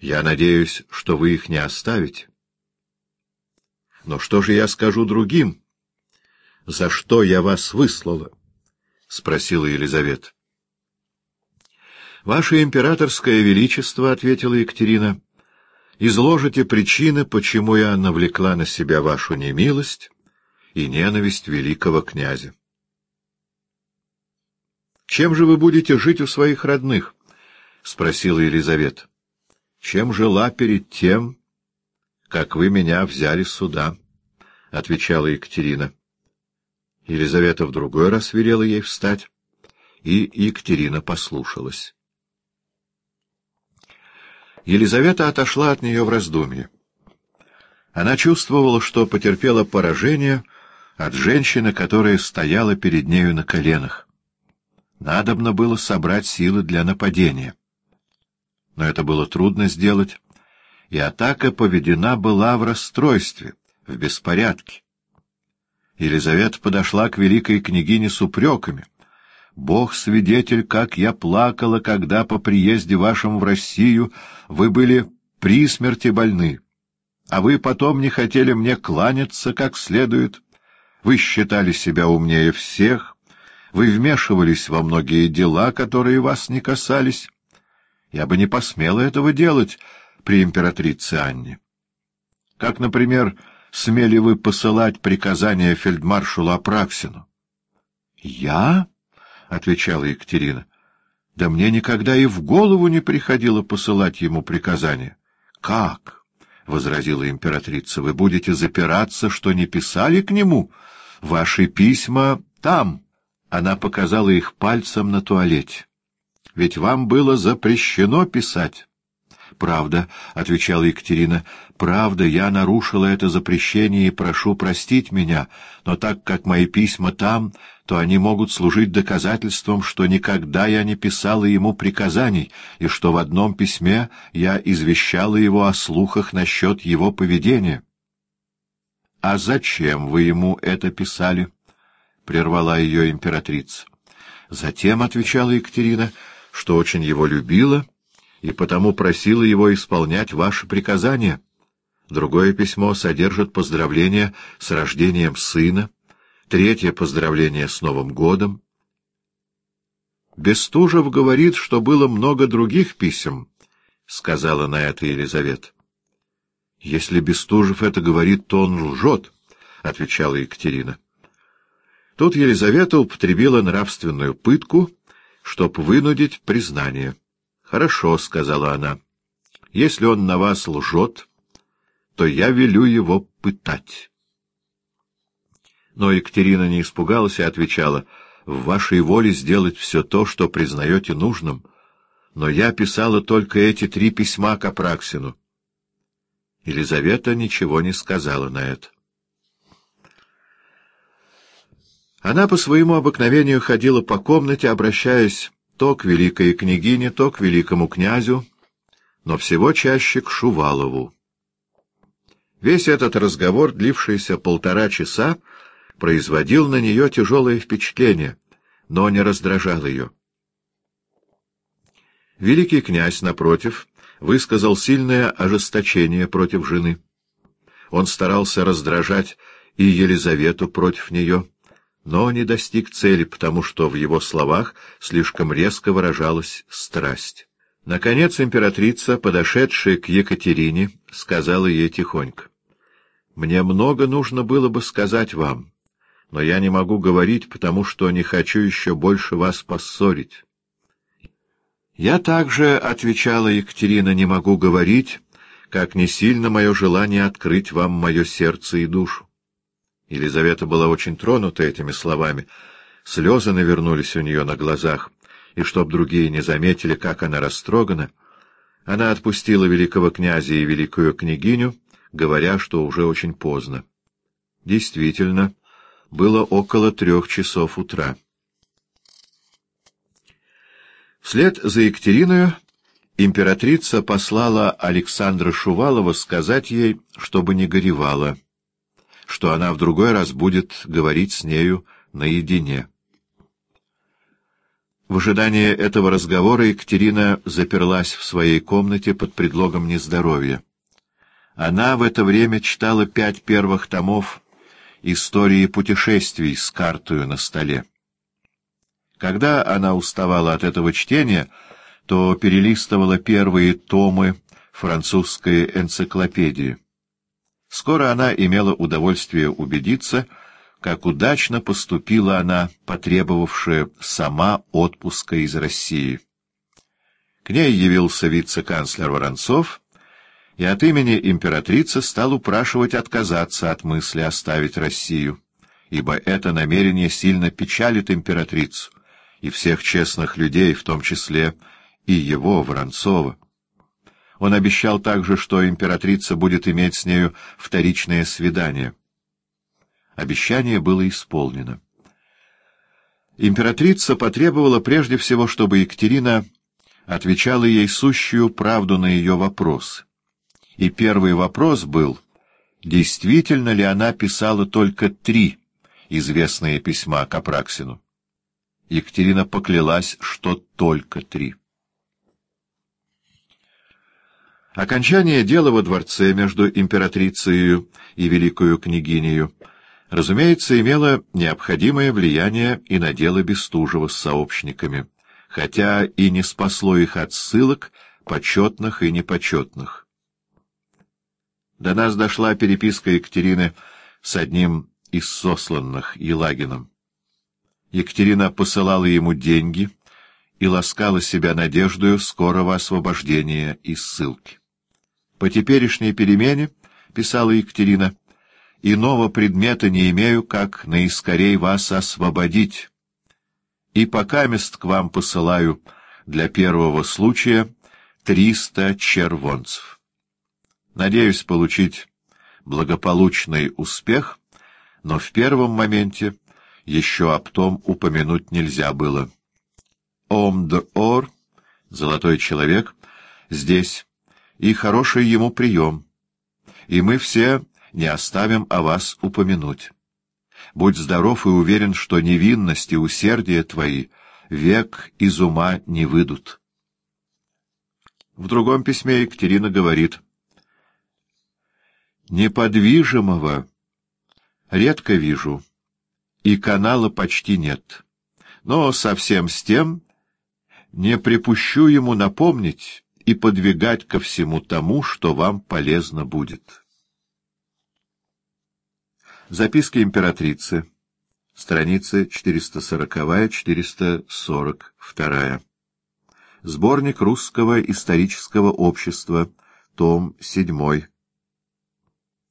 Я надеюсь, что вы их не оставите. Но что же я скажу другим? За что я вас выслала? — спросила Елизавета. — Ваше императорское величество, — ответила Екатерина, — изложите причины, почему я навлекла на себя вашу немилость и ненависть великого князя. — Чем же вы будете жить у своих родных? — спросила Елизавета. — Чем жила перед тем, как вы меня взяли сюда? — отвечала Екатерина. Елизавета в другой раз велела ей встать, и Екатерина послушалась. Елизавета отошла от нее в раздумье. Она чувствовала, что потерпела поражение от женщины, которая стояла перед нею на коленах. Надобно было собрать силы для нападения но это было трудно сделать, и атака поведена была в расстройстве, в беспорядке. Елизавета подошла к великой княгине с упреками. «Бог свидетель, как я плакала, когда по приезде вашем в Россию вы были при смерти больны, а вы потом не хотели мне кланяться как следует. Вы считали себя умнее всех, вы вмешивались во многие дела, которые вас не касались». Я бы не посмела этого делать при императрице Анне. Как, например, смели вы посылать приказания фельдмаршалу Апраксину? — Я? — отвечала Екатерина. — Да мне никогда и в голову не приходило посылать ему приказания. — Как? — возразила императрица. — Вы будете запираться, что не писали к нему? Ваши письма там. Она показала их пальцем на туалете ведь вам было запрещено писать. — Правда, — отвечала Екатерина, — правда, я нарушила это запрещение и прошу простить меня, но так как мои письма там, то они могут служить доказательством, что никогда я не писала ему приказаний, и что в одном письме я извещала его о слухах насчет его поведения. — А зачем вы ему это писали? — прервала ее императрица. — Затем, — отвечала Екатерина, — что очень его любила и потому просила его исполнять ваши приказания. Другое письмо содержит поздравления с рождением сына, третье — поздравление с Новым годом. Бестужев говорит, что было много других писем, — сказала на это Елизавета. — Если Бестужев это говорит, то он лжет, — отвечала Екатерина. Тут Елизавета употребила нравственную пытку — чтоб вынудить признание. — Хорошо, — сказала она. — Если он на вас лжет, то я велю его пытать. Но Екатерина не испугалась и отвечала, — В вашей воле сделать все то, что признаете нужным. Но я писала только эти три письма к Апраксину. Елизавета ничего не сказала на это. Она по своему обыкновению ходила по комнате, обращаясь то к великой княгине, то к великому князю, но всего чаще к Шувалову. Весь этот разговор, длившийся полтора часа, производил на нее тяжелое впечатление, но не раздражал ее. Великий князь, напротив, высказал сильное ожесточение против жены. Он старался раздражать и Елизавету против нее но не достиг цели, потому что в его словах слишком резко выражалась страсть. Наконец императрица, подошедшая к Екатерине, сказала ей тихонько. — Мне много нужно было бы сказать вам, но я не могу говорить, потому что не хочу еще больше вас поссорить. Я также, — отвечала Екатерина, — не могу говорить, как не сильно мое желание открыть вам мое сердце и душу. Елизавета была очень тронута этими словами. Слезы навернулись у нее на глазах, и чтоб другие не заметили, как она растрогана, она отпустила великого князя и великую княгиню, говоря, что уже очень поздно. Действительно, было около трех часов утра. Вслед за Екатериною императрица послала Александра Шувалова сказать ей, чтобы не горевала что она в другой раз будет говорить с нею наедине. В ожидании этого разговора Екатерина заперлась в своей комнате под предлогом нездоровья. Она в это время читала пять первых томов истории путешествий с картою на столе. Когда она уставала от этого чтения, то перелистывала первые томы французской энциклопедии. Скоро она имела удовольствие убедиться, как удачно поступила она, потребовавшая сама отпуска из России. К ней явился вице-канцлер Воронцов и от имени императрицы стал упрашивать отказаться от мысли оставить Россию, ибо это намерение сильно печалит императрицу и всех честных людей, в том числе и его, Воронцова. Он обещал также, что императрица будет иметь с нею вторичное свидание. Обещание было исполнено. Императрица потребовала прежде всего, чтобы Екатерина отвечала ей сущую правду на ее вопрос. И первый вопрос был, действительно ли она писала только три известные письма к Апраксину. Екатерина поклялась, что только три. Окончание дела во дворце между императрицей и великою княгинею, разумеется, имело необходимое влияние и на дело Бестужева с сообщниками, хотя и не спасло их от ссылок, почетных и непочетных. До нас дошла переписка Екатерины с одним из сосланных, Елагином. Екатерина посылала ему деньги и ласкала себя надеждою скорого освобождения из ссылки. По теперешней перемене, — писала Екатерина, — иного предмета не имею, как наискорей вас освободить. И пока мест к вам посылаю для первого случая триста червонцев. Надеюсь получить благополучный успех, но в первом моменте еще об том упомянуть нельзя было. Ом-д-ор, золотой человек, здесь и хороший ему прием, и мы все не оставим о вас упомянуть. Будь здоров и уверен, что невинность и усердие твои век из ума не выйдут. В другом письме Екатерина говорит, «Неподвижимого редко вижу, и канала почти нет, но совсем с тем не припущу ему напомнить, и подвигать ко всему тому, что вам полезно будет. Записки императрицы. Страницы 440-442. Сборник русского исторического общества. Том 7.